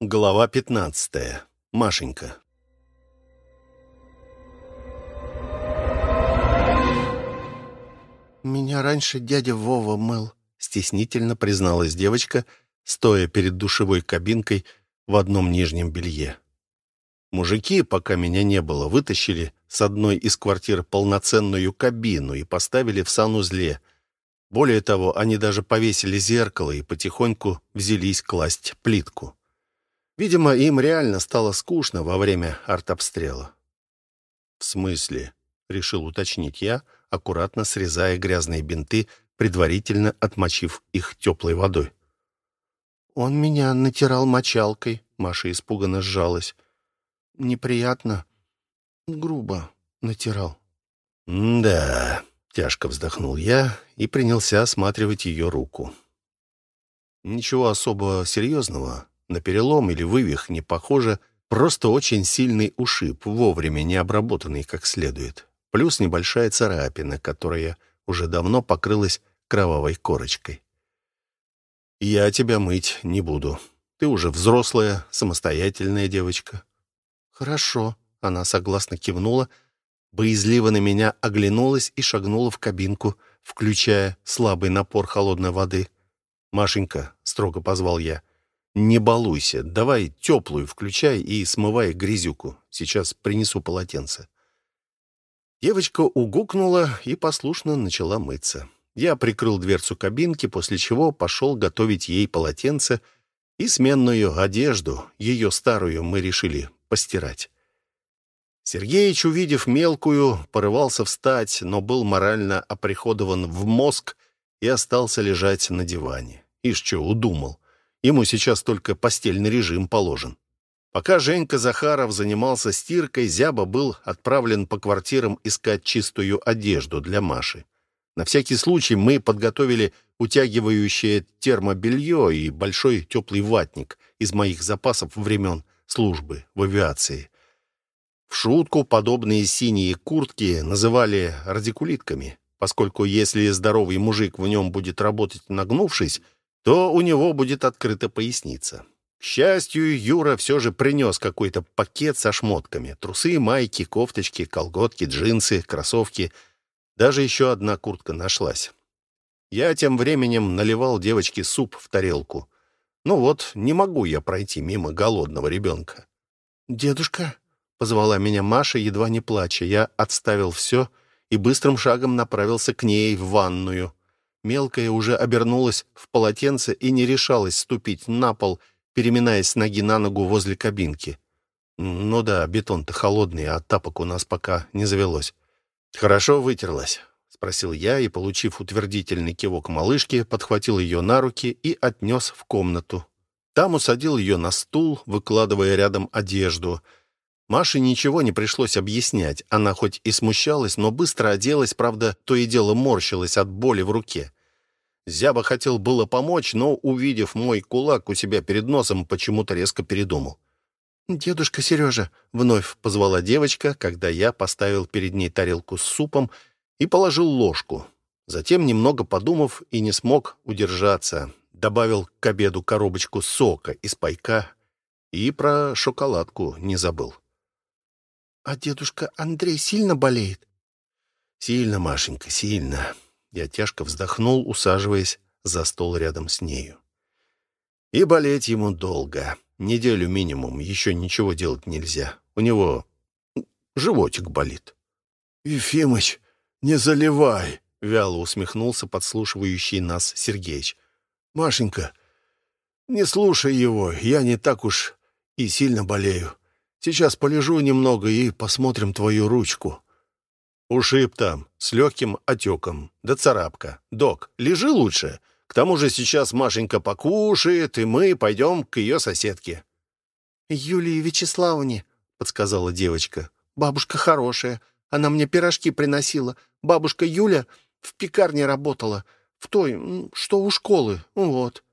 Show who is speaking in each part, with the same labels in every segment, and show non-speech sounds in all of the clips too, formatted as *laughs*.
Speaker 1: Глава 15. Машенька.
Speaker 2: «Меня раньше дядя Вова мыл», — стеснительно призналась девочка, стоя перед душевой кабинкой в одном нижнем белье.
Speaker 1: Мужики, пока меня не было, вытащили с одной из квартир полноценную кабину и поставили в санузле. Более того, они даже повесили зеркало и потихоньку взялись класть плитку. Видимо, им реально стало скучно во время артобстрела. «В смысле?» — решил уточнить я, аккуратно срезая грязные бинты, предварительно отмочив их теплой водой.
Speaker 2: «Он меня натирал мочалкой», — Маша испуганно сжалась. «Неприятно. Грубо натирал».
Speaker 1: «Да», — тяжко вздохнул я и принялся осматривать ее руку. Ничего особо серьезного, на перелом или вывих не похоже, просто очень сильный ушиб, вовремя не обработанный как следует. Плюс небольшая царапина, которая уже давно покрылась кровавой корочкой. «Я тебя мыть не буду. Ты уже взрослая, самостоятельная девочка».
Speaker 2: «Хорошо», — она согласно кивнула,
Speaker 1: боязливо на меня оглянулась и шагнула в кабинку, включая слабый напор холодной воды. «Машенька», — строго позвал я, «Не балуйся. Давай теплую включай и смывай грязюку. Сейчас принесу полотенце». Девочка угукнула и послушно начала мыться. Я прикрыл дверцу кабинки, после чего пошел готовить ей полотенце и сменную одежду, ее старую, мы решили постирать. Сергеич, увидев мелкую, порывался встать, но был морально оприходован в мозг и остался лежать на диване. Ишь что, удумал. Ему сейчас только постельный режим положен. Пока Женька Захаров занимался стиркой, Зяба был отправлен по квартирам искать чистую одежду для Маши. На всякий случай мы подготовили утягивающее термобелье и большой теплый ватник из моих запасов времен службы в авиации. В шутку подобные синие куртки называли радикулитками, поскольку если здоровый мужик в нем будет работать нагнувшись, то у него будет открыта поясница. К счастью, Юра все же принес какой-то пакет со шмотками. Трусы, майки, кофточки, колготки, джинсы, кроссовки. Даже еще одна куртка нашлась. Я тем временем наливал девочке суп в тарелку. Ну вот, не могу я пройти мимо голодного ребенка.
Speaker 2: «Дедушка?» — позвала меня Маша, едва не плача. Я отставил все и быстрым шагом направился к ней в ванную. Мелкая уже обернулась в полотенце и не решалась ступить на пол, переминаясь с ноги на ногу возле кабинки. Ну да, бетон-то холодный, а тапок у нас пока не завелось. «Хорошо вытерлась?» — спросил я и, получив утвердительный кивок малышки, подхватил ее на руки и отнес в комнату. Там усадил ее на стул, выкладывая рядом одежду. Маше ничего не пришлось объяснять. Она хоть и смущалась, но быстро оделась, правда, то и дело морщилась от боли в руке. Зяба хотел было помочь, но, увидев мой кулак у себя перед носом, почему-то резко передумал. «Дедушка Сережа», — вновь позвала девочка, когда я поставил перед ней тарелку с супом и положил ложку. Затем, немного подумав и не смог удержаться, добавил к обеду коробочку сока из пайка и про шоколадку не забыл. «А дедушка Андрей сильно болеет?»
Speaker 1: «Сильно, Машенька, сильно. Я тяжко вздохнул, усаживаясь за стол рядом с нею. И болеть ему долго. Неделю минимум, еще ничего делать нельзя. У него животик болит.
Speaker 3: «Ефимыч, не заливай!»
Speaker 1: — вяло усмехнулся подслушивающий нас Сергеич.
Speaker 3: «Машенька, не слушай его, я не так уж и сильно болею. Сейчас полежу немного и посмотрим твою ручку».
Speaker 1: Ушиб там, с легким отеком, да царапка. Док, лежи лучше. К тому же сейчас Машенька покушает, и мы пойдем к ее соседке».
Speaker 2: «Юлии Вячеславовне», — подсказала девочка. «Бабушка хорошая. Она мне пирожки приносила. Бабушка Юля в пекарне работала. В той, что у школы. Вот».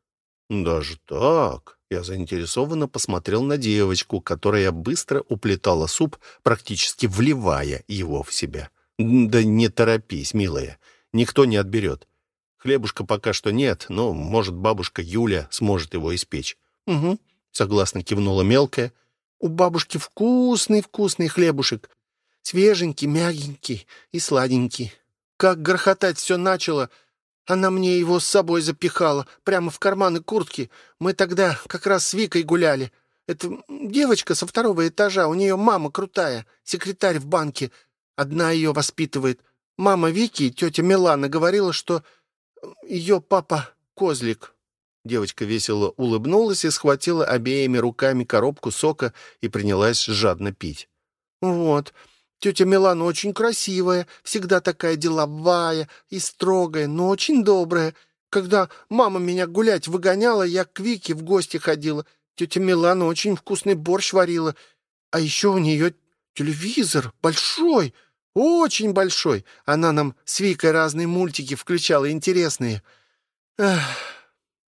Speaker 1: «Даже так?» Я заинтересованно посмотрел на девочку, которая быстро уплетала суп, практически вливая его в себя. «Да не торопись, милая, никто не отберет. Хлебушка пока что нет, но, может, бабушка Юля сможет его испечь».
Speaker 2: «Угу, согласно кивнула мелкая. «У бабушки вкусный-вкусный хлебушек. Свеженький, мягенький и сладенький. Как грохотать все начало, она мне его с собой запихала, прямо в карманы куртки. Мы тогда как раз с Викой гуляли. Это девочка со второго этажа, у нее мама крутая, секретарь в банке. Одна ее воспитывает. Мама Вики, тетя Милана, говорила, что ее папа козлик. Девочка весело улыбнулась и схватила обеими руками коробку сока и принялась жадно пить. «Вот, тетя Милана очень красивая, всегда такая деловая и строгая, но очень добрая. Когда мама меня гулять выгоняла, я к Вике в гости ходила. Тетя Милана очень вкусный борщ варила. А еще у нее телевизор большой, очень большой. Она нам с Викой разные мультики включала, интересные. Эх,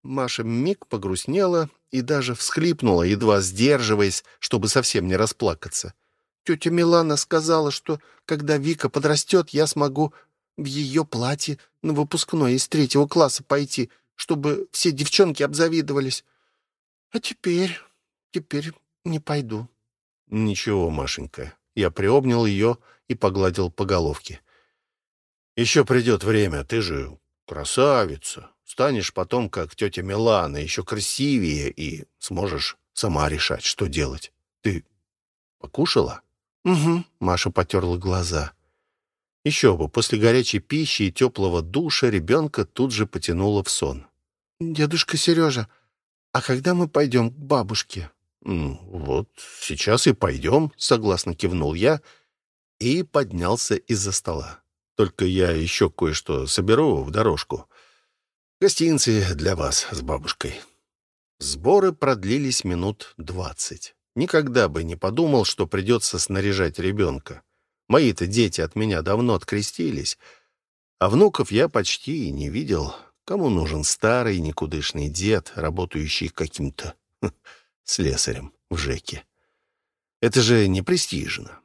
Speaker 2: Маша миг погрустнела и даже всхлипнула, едва сдерживаясь, чтобы совсем не расплакаться. Тетя Милана сказала, что когда Вика подрастет, я смогу в ее платье на выпускной из третьего класса пойти, чтобы все девчонки обзавидовались. А теперь, теперь не пойду.
Speaker 1: Ничего, Машенька. Я приобнял ее и погладил по головке. Еще придет время, ты же красавица. Станешь потом, как тетя Милана, еще красивее, и сможешь сама решать, что делать. Ты покушала?
Speaker 2: Угу, Маша потерла глаза.
Speaker 1: Еще бы, после горячей пищи и теплого душа ребенка тут же потянуло в сон.
Speaker 2: «Дедушка Сережа, а когда мы пойдем к бабушке?»
Speaker 1: «Вот сейчас и пойдем», — согласно кивнул я и поднялся из-за стола. «Только я еще кое-что соберу в дорожку. Гостинцы для вас с бабушкой». Сборы продлились минут двадцать. Никогда бы не подумал, что придется снаряжать ребенка. Мои-то дети от меня давно открестились, а внуков я почти и не видел. Кому нужен старый никудышный дед, работающий каким-то слесарем в ЖЭКе? Это же не престижно.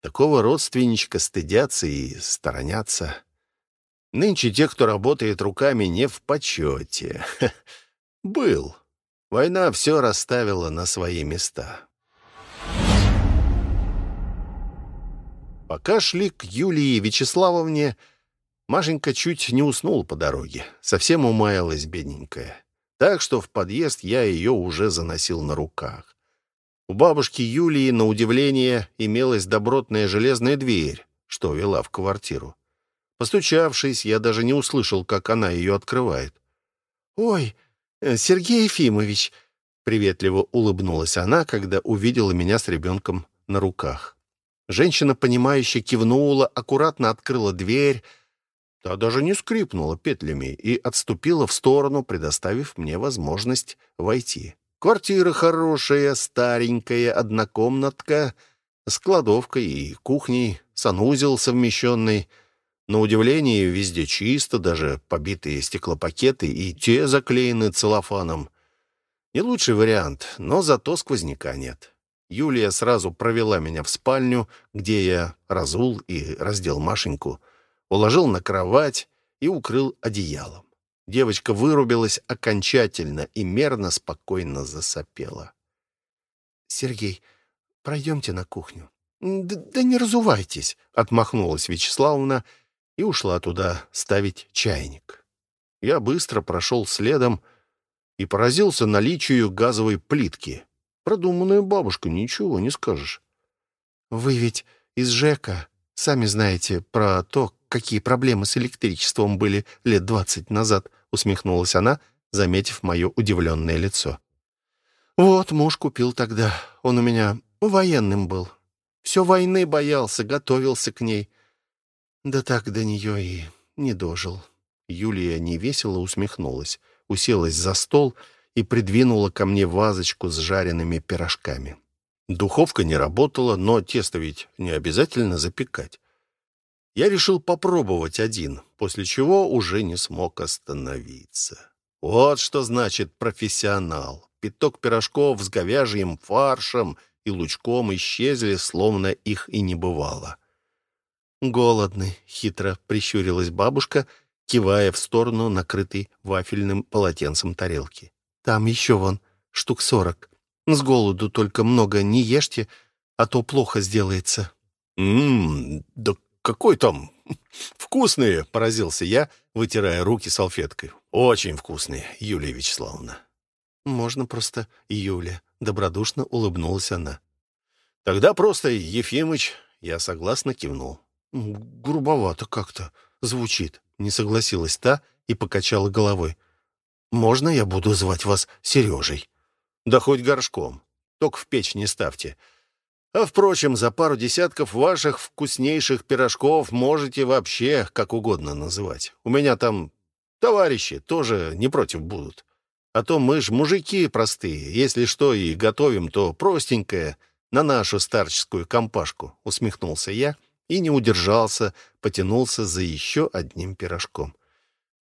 Speaker 1: Такого родственничка стыдятся и сторонятся. Нынче те, кто работает руками, не в почете. *laughs* Был. Война все расставила на свои места. Пока шли к Юлии Вячеславовне, Машенька чуть не уснула по дороге. Совсем умаялась бедненькая. Так что в подъезд я ее уже заносил на руках. У бабушки Юлии, на удивление, имелась добротная железная дверь, что вела в квартиру. Постучавшись, я даже не услышал, как она ее открывает. «Ой, э, Сергей Ефимович!» Приветливо улыбнулась она, когда увидела меня с ребенком на руках. Женщина, понимающе кивнула, аккуратно открыла дверь, та даже не скрипнула петлями и отступила в сторону, предоставив мне возможность войти. Квартира хорошая, старенькая, однокомнатка, с кладовкой и кухней, санузел совмещенный — на удивление, везде чисто, даже побитые стеклопакеты и те заклеены целлофаном. Не лучший вариант, но зато сквозняка нет. Юлия сразу провела меня в спальню, где я разул и раздел Машеньку, уложил на кровать и укрыл одеялом. Девочка вырубилась окончательно и мерно, спокойно засопела.
Speaker 2: «Сергей, пройдемте на кухню». «Да, да не разувайтесь», — отмахнулась Вячеславовна и ушла туда ставить чайник. Я быстро прошел следом и поразился наличию газовой плитки. Продуманная бабушка, ничего не скажешь. «Вы ведь из ЖЭКа сами знаете про то, какие проблемы с электричеством были лет двадцать назад», усмехнулась она, заметив мое удивленное лицо. «Вот муж купил тогда. Он у меня военным был. Все войны боялся, готовился к ней. Да так до нее и не дожил. Юлия невесело усмехнулась, уселась за стол и придвинула ко мне вазочку с жареными пирожками. Духовка не работала, но тесто ведь не обязательно запекать. Я решил попробовать один, после чего уже не смог остановиться. Вот что значит профессионал. Пяток пирожков с говяжьим фаршем и лучком исчезли, словно их и не бывало. «Голодный», — хитро прищурилась бабушка, кивая в сторону накрытой вафельным полотенцем тарелки. «Там еще вон штук сорок. С голоду только много не ешьте, а то плохо сделается».
Speaker 1: «Ммм, да какой там вкусные!» — поразился я, вытирая руки салфеткой. «Очень вкусные, Юлия Вячеславовна».
Speaker 2: «Можно просто Юля», — добродушно улыбнулась она.
Speaker 1: «Тогда просто Ефимыч», — я согласно кивнул.
Speaker 2: «Грубовато как-то звучит», — не согласилась та и покачала головой. «Можно я буду звать вас Сережей?»
Speaker 1: «Да хоть горшком. Только в печь не ставьте. А, впрочем, за пару десятков ваших вкуснейших пирожков можете вообще как угодно называть. У меня там товарищи тоже не против будут. А то мы ж мужики простые. Если что и готовим, то простенькое на нашу старческую компашку», — усмехнулся я и не удержался, потянулся за еще одним пирожком.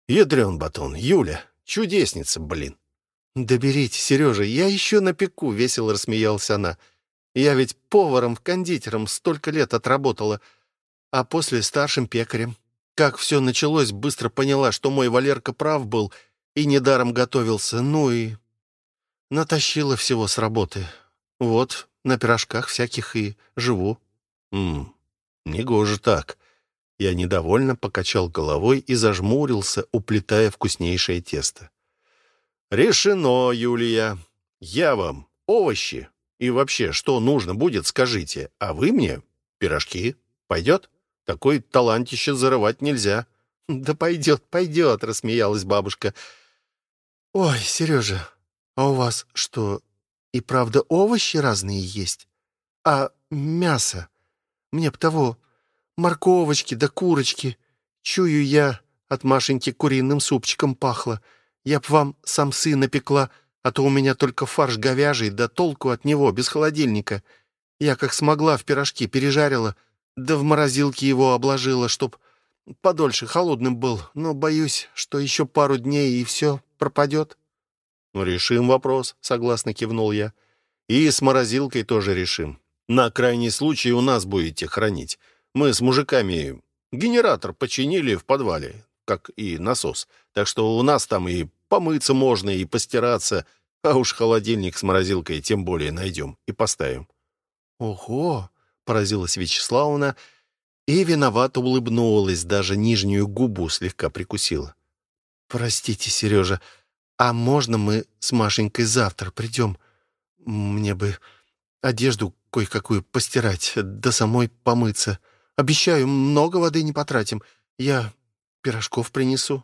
Speaker 1: «Ядрен батон, Юля, чудесница, блин!»
Speaker 2: «Да Сережа, я еще напеку», — весело рассмеялась она. Я ведь поваром-кондитером столько лет отработала, а после старшим пекарем. Как все началось, быстро поняла, что мой Валерка прав был и недаром готовился, ну и натащила всего с работы. Вот, на пирожках всяких и живу.
Speaker 1: Ммм, негоже так. Я недовольно покачал головой и зажмурился, уплетая вкуснейшее тесто. «Решено, Юлия. Я вам овощи и вообще, что нужно будет, скажите. А вы мне пирожки. Пойдет? Такой талантище зарывать нельзя».
Speaker 2: «Да пойдет, пойдет», — рассмеялась бабушка. «Ой, Сережа, а у вас что, и правда овощи разные есть? А мясо? Мне б того, морковочки да курочки. Чую я, от Машеньки куриным супчиком пахло. Я б вам самсы напекла, а то у меня только фарш говяжий, да толку от него, без холодильника. Я как смогла в пирожки пережарила, да в морозилке его обложила, чтоб подольше холодным был, но боюсь, что еще пару дней и все пропадет».
Speaker 1: «Решим вопрос», — согласно кивнул я. «И с морозилкой тоже решим. На крайний случай у нас будете хранить. Мы с мужиками генератор починили в подвале, как и насос, так что у нас там и Помыться можно и постираться, а уж холодильник с морозилкой тем более найдем и поставим».
Speaker 2: «Ого!» — поразилась Вячеславовна и виновато улыбнулась, даже нижнюю губу слегка прикусила. «Простите, Сережа, а можно мы с Машенькой завтра придем? Мне бы одежду кое-какую постирать, да самой помыться. Обещаю, много воды не потратим. Я пирожков принесу».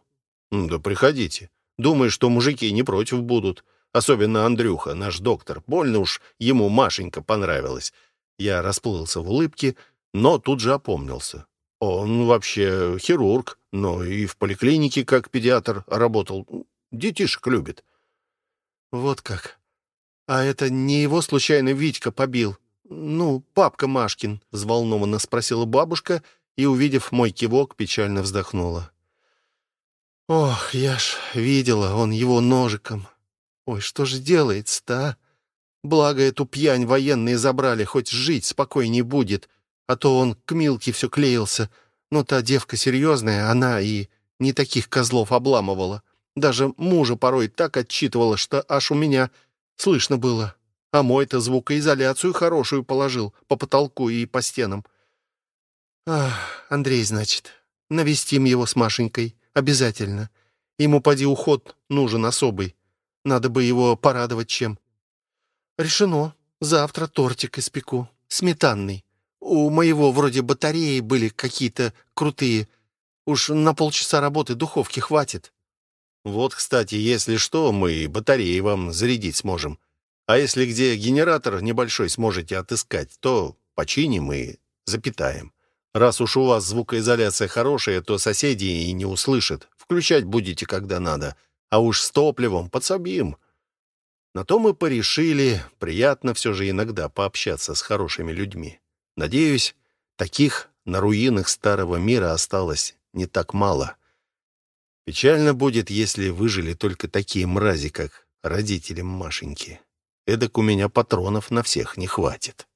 Speaker 1: «Да приходите. Думаю, что мужики не против будут. Особенно Андрюха, наш доктор. Больно уж ему Машенька понравилась. Я расплылся в улыбке, но тут же опомнился. Он вообще хирург, но и в поликлинике как педиатр работал. Детишек любит.
Speaker 2: Вот как. А это не его случайно Витька побил? Ну, папка Машкин, взволнованно спросила бабушка и, увидев мой кивок, печально вздохнула. Ох, я ж видела, он его ножиком. Ой, что же делается-то, а? Благо эту пьянь военные забрали, хоть жить спокойней будет, а то он к Милке все клеился. Но та девка серьезная, она и не таких козлов обламывала. Даже мужа порой так отчитывала, что аж у меня слышно было. А мой-то звукоизоляцию хорошую положил по потолку и по стенам. Ах, Андрей, значит, навестим его с Машенькой. Обязательно. Ему, поди, уход нужен особый. Надо бы его порадовать чем. Решено. Завтра тортик испеку. Сметанный. У моего вроде батареи были какие-то крутые. Уж на полчаса работы духовки хватит.
Speaker 1: Вот, кстати, если что, мы батареи вам зарядить сможем. А если где генератор небольшой сможете отыскать, то починим и запитаем. Раз уж у вас звукоизоляция хорошая, то соседи и не услышат. Включать будете, когда надо. А уж с топливом подсобим. На то мы порешили. Приятно все же иногда пообщаться с хорошими людьми. Надеюсь, таких на руинах старого мира осталось не так мало. Печально будет, если выжили только такие мрази, как родители Машеньки. Эдак у меня патронов на всех не хватит.